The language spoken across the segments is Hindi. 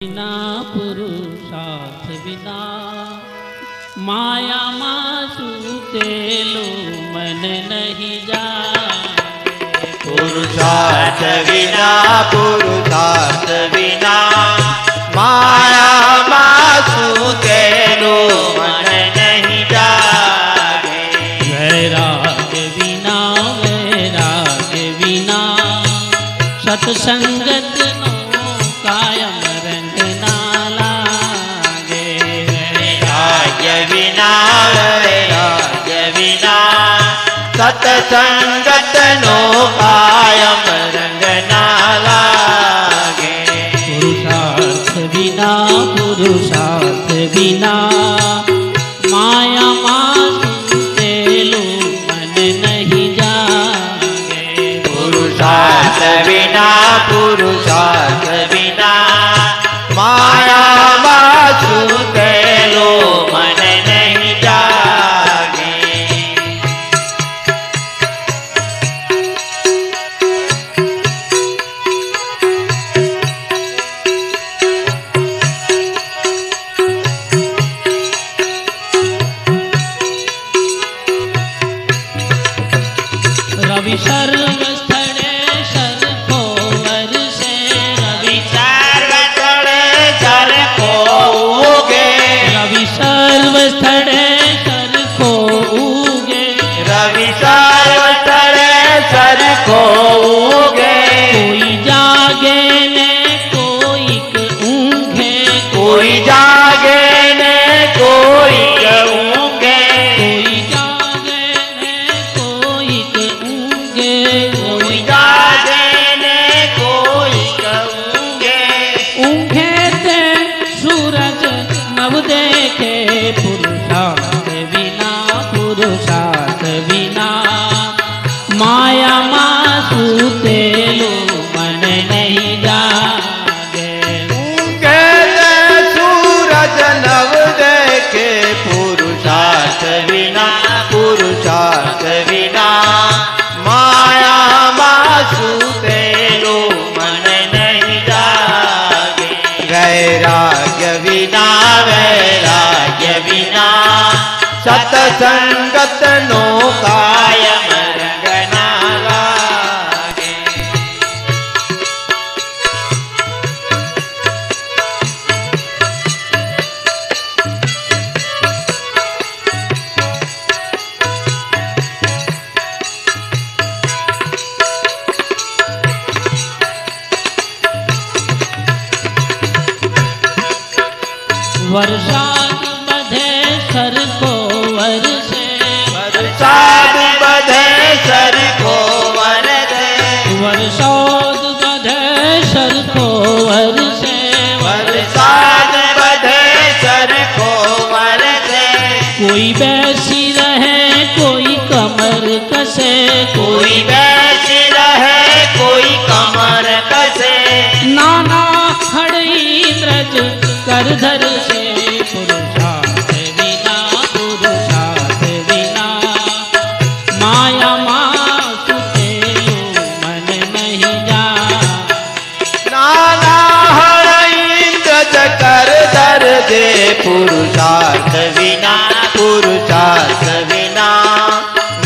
बिना पुरुषार्थ बिना। माया मासूते लो मन नहीं जा पुरुषार्थ बिना पुरुषार्थ बिना। माया मासूते लो मन सतसंगत नो कायम रंग पुरुषार्थ बिना पुरुषार्थ बिना नहीं जागे। पुरुषार्थ बिना पुरुषार्थ विना पुरुषार्थ विना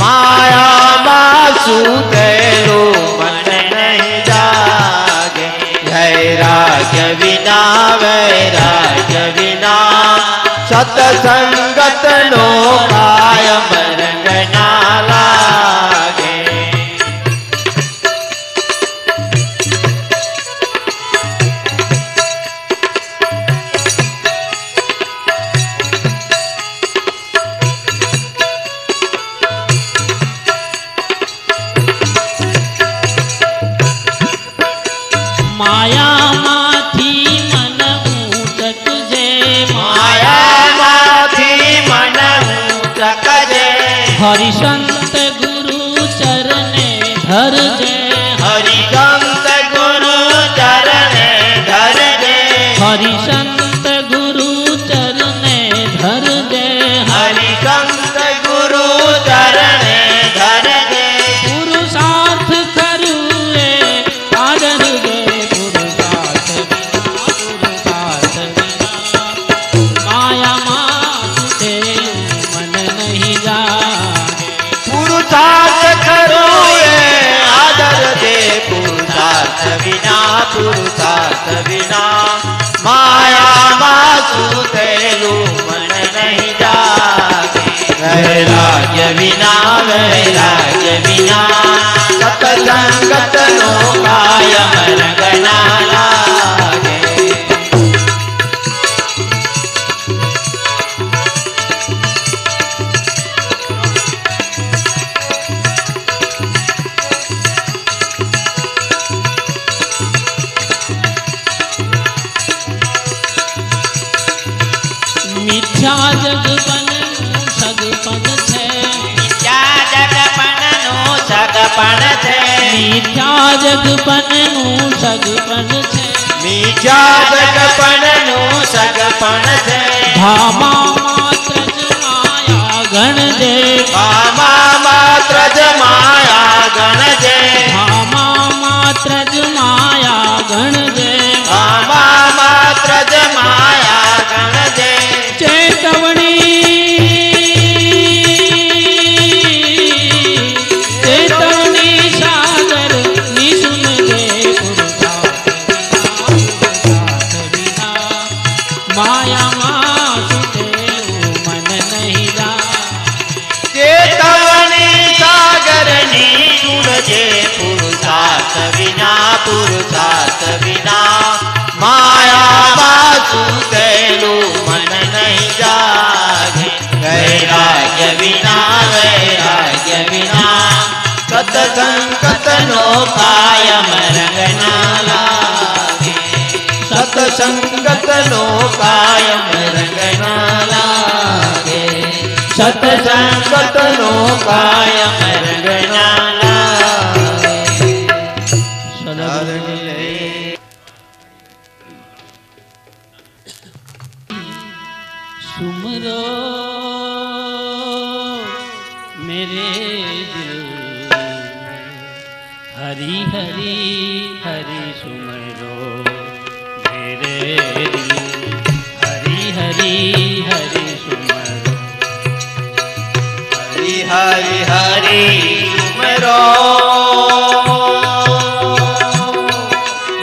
माया वासुदेव मन नहीं जागे। धैराग्य विना वैराग्य विना सतसंगत नो काय मरगना। Marisa विना ीना પણ છે ધામા સતનો કાયમ हरी हरी हरि हरी मेरो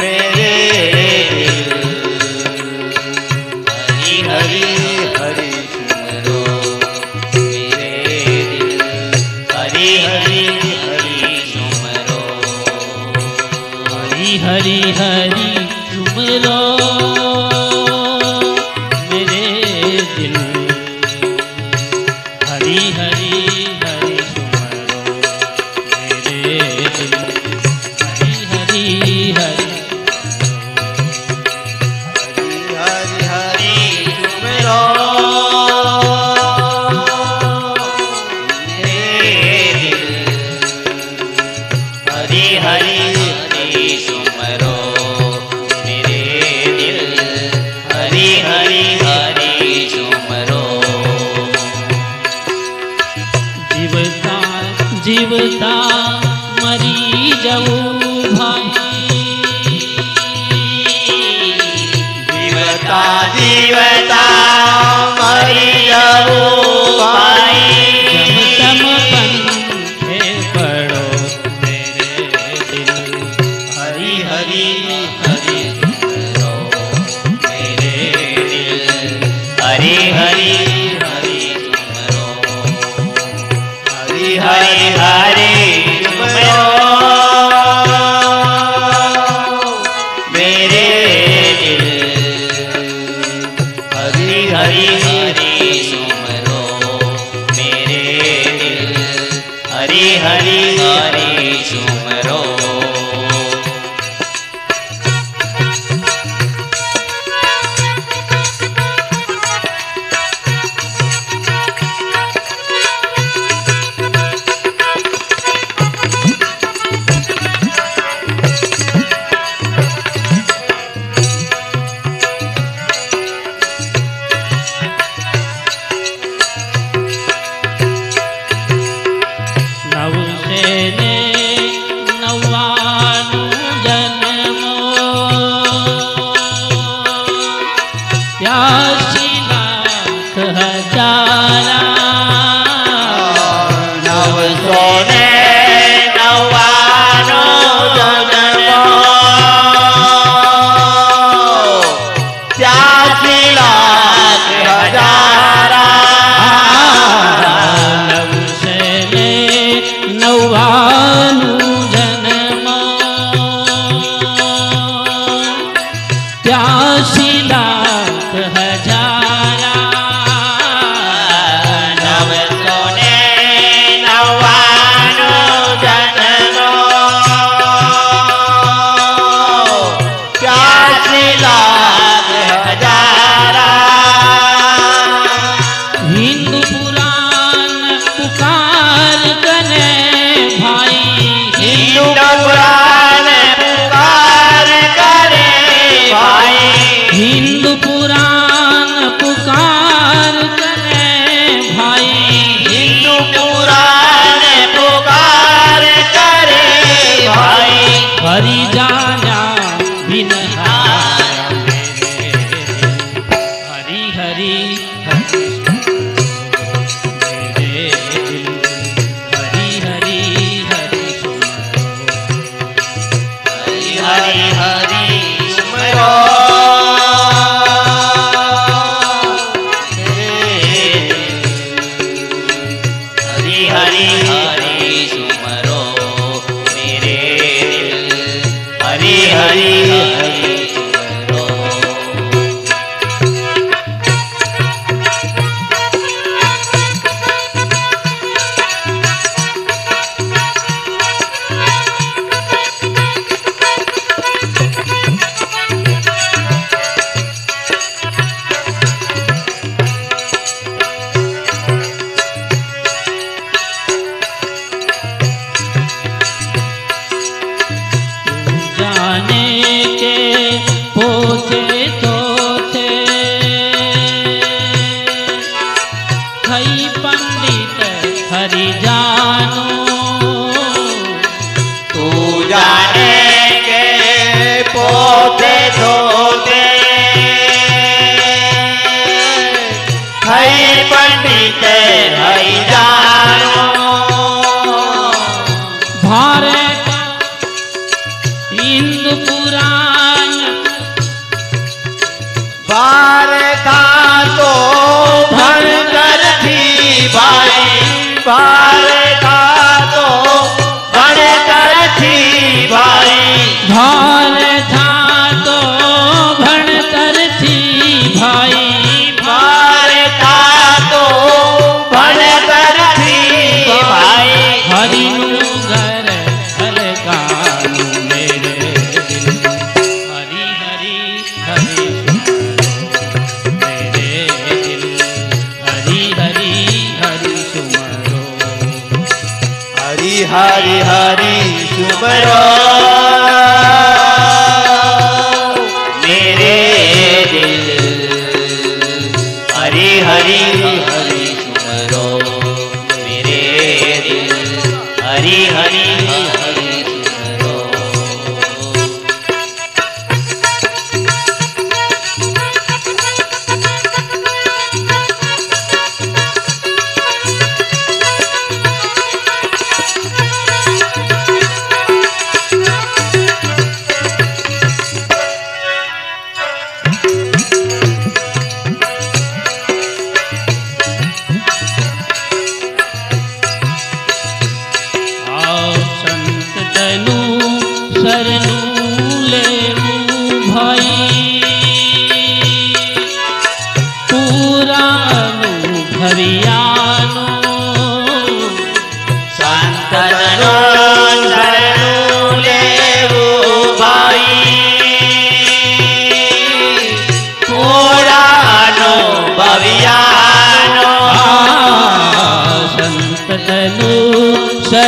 मेरे हरी हरी हरि मेरो मेरे हरी हरी हरी सुमरो हरी हरी हरी सुमरो मेरे दिल हरी हरी ने હરી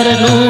करनू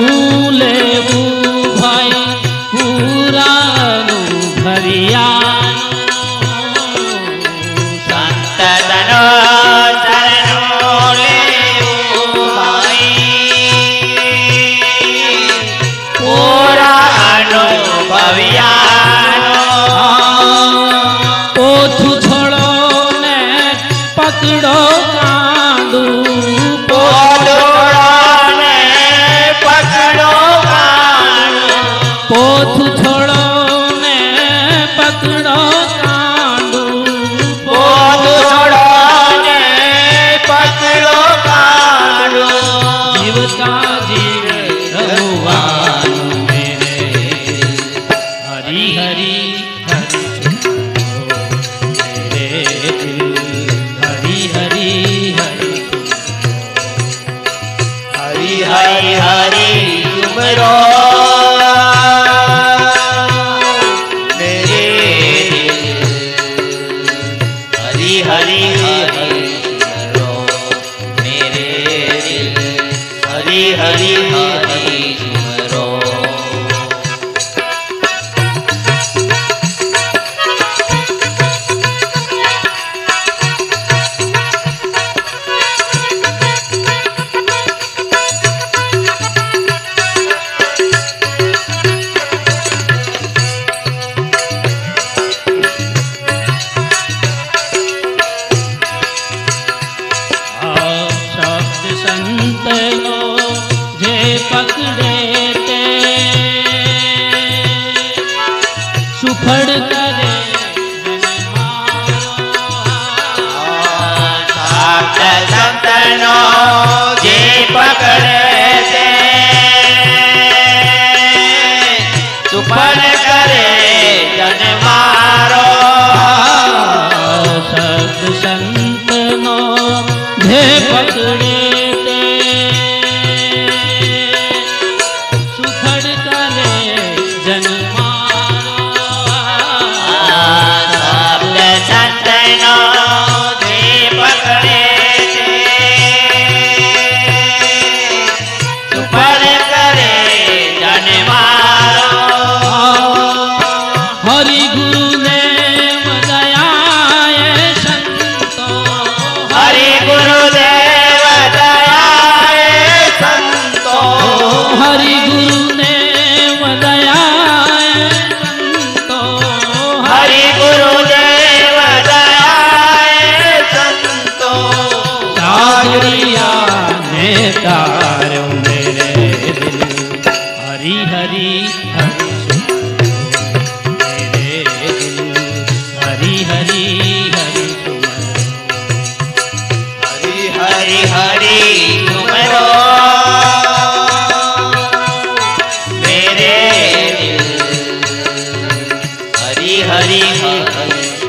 हरी हरी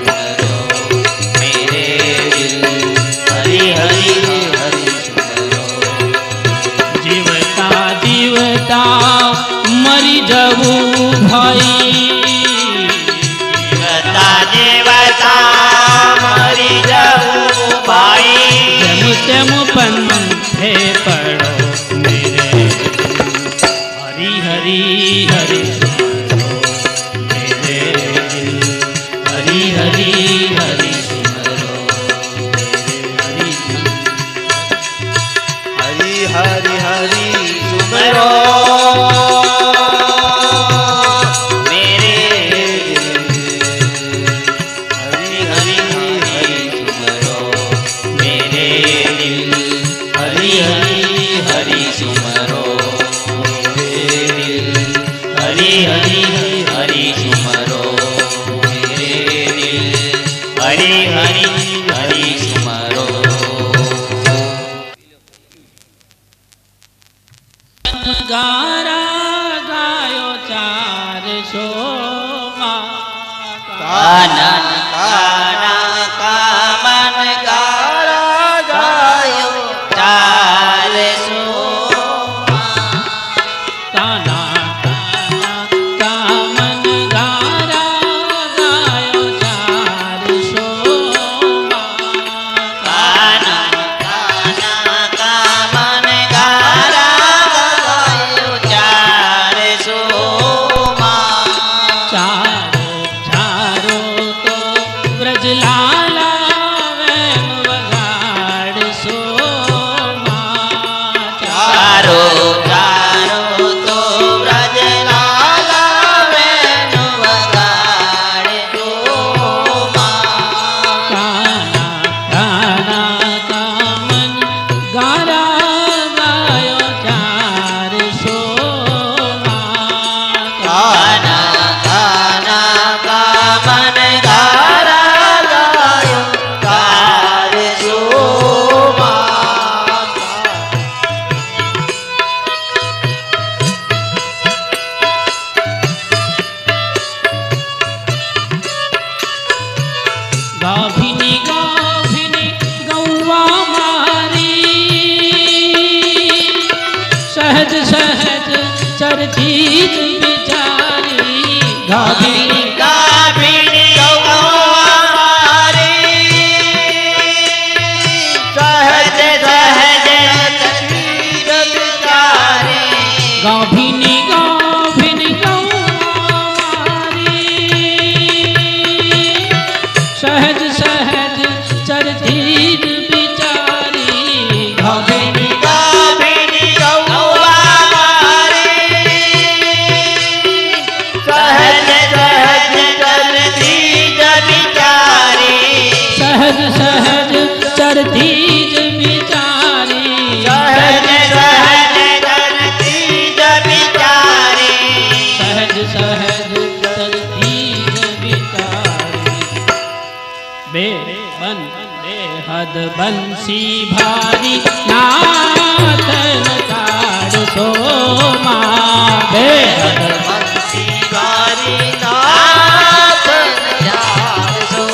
सजला करती बंसी भारी, नाथन ताड़ सो माधे बंसी भारी, नाथन ताड़ सो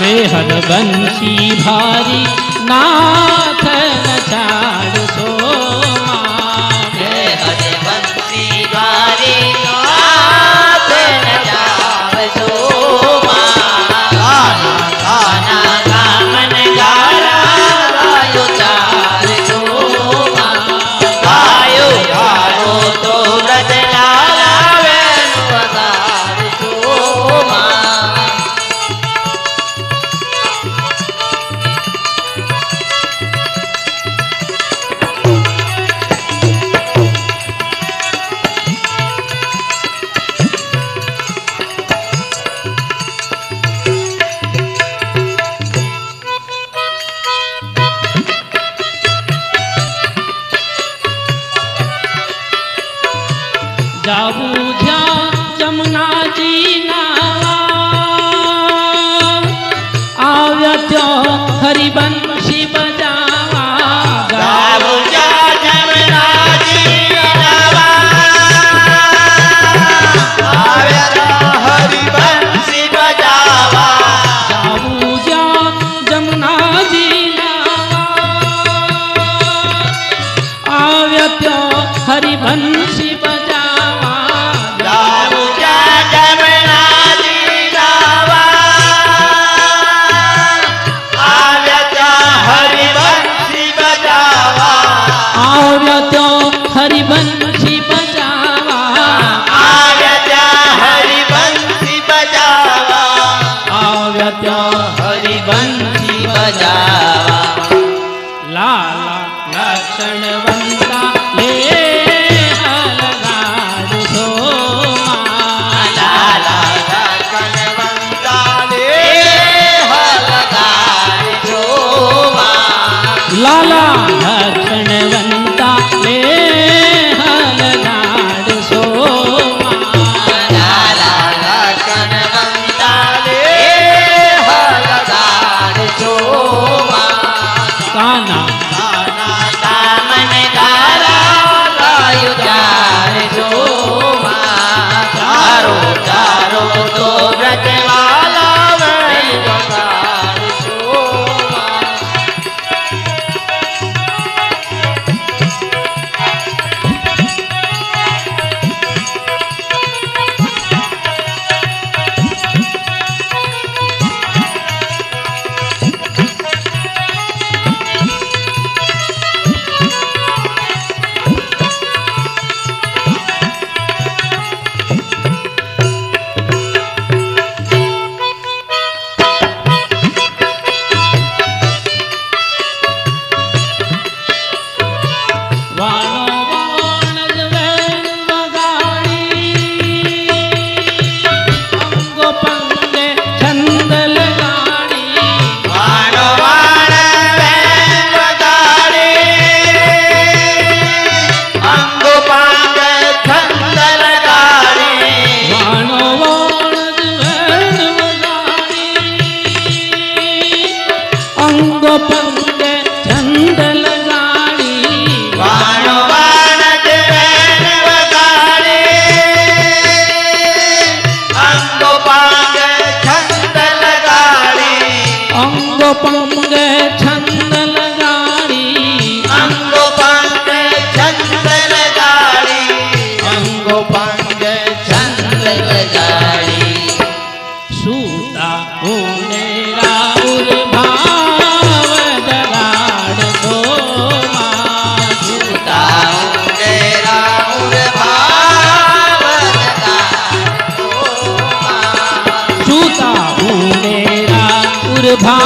बेहद बंसी भारी ना हरिबंद और त्यों हरिबन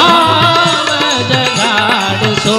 राम जगाड़ सो